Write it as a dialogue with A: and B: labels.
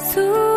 A: そ。